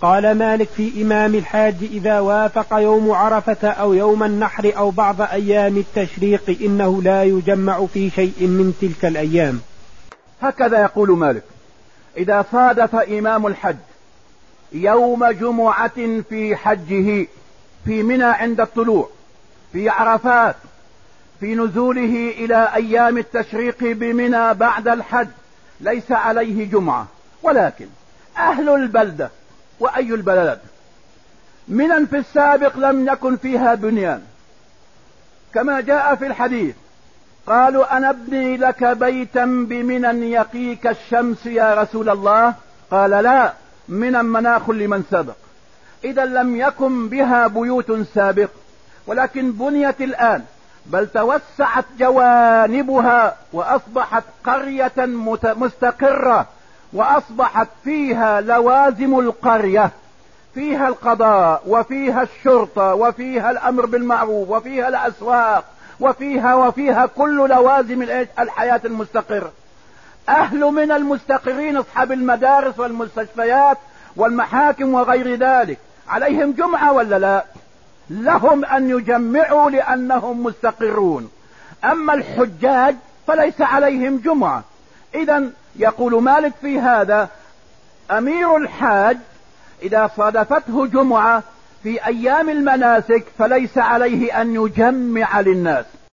قال مالك في إمام الحاج إذا وافق يوم عرفة أو يوم النحر أو بعض أيام التشريق إنه لا يجمع في شيء من تلك الأيام. هكذا يقول مالك. إذا صادف إمام الحج يوم جمعة في حجه في منى عند الطلوع في عرفات في نزوله إلى أيام التشريق بمنى بعد الحج ليس عليه جمعة. ولكن أهل البلدة وأي البلد. منى في السابق لم يكن فيها بنيان. كما جاء في الحديث قالوا أنا ابني لك بيتا بمنى يقيك الشمس يا رسول الله؟ قال لا من مناخ لمن سبق. إذا لم يكن بها بيوت سابق ولكن بنيت الآن. بل توسعت جوانبها وأصبحت قرية مستقرة. وأصبحت فيها لوازم القرية فيها القضاء وفيها الشرطة وفيها الأمر بالمعروف وفيها الأسواق وفيها وفيها كل لوازم الحياة المستقرة أهل من المستقرين أصحاب المدارس والمستشفيات والمحاكم وغير ذلك. عليهم جمعة ولا لا؟ لهم أن يجمعوا لأنهم مستقرون. أما الحجاج فليس عليهم جمعة. إذا يقول مالك في هذا أمير الحاج إذا صادفته جمعة في أيام المناسك فليس عليه أن يجمع للناس.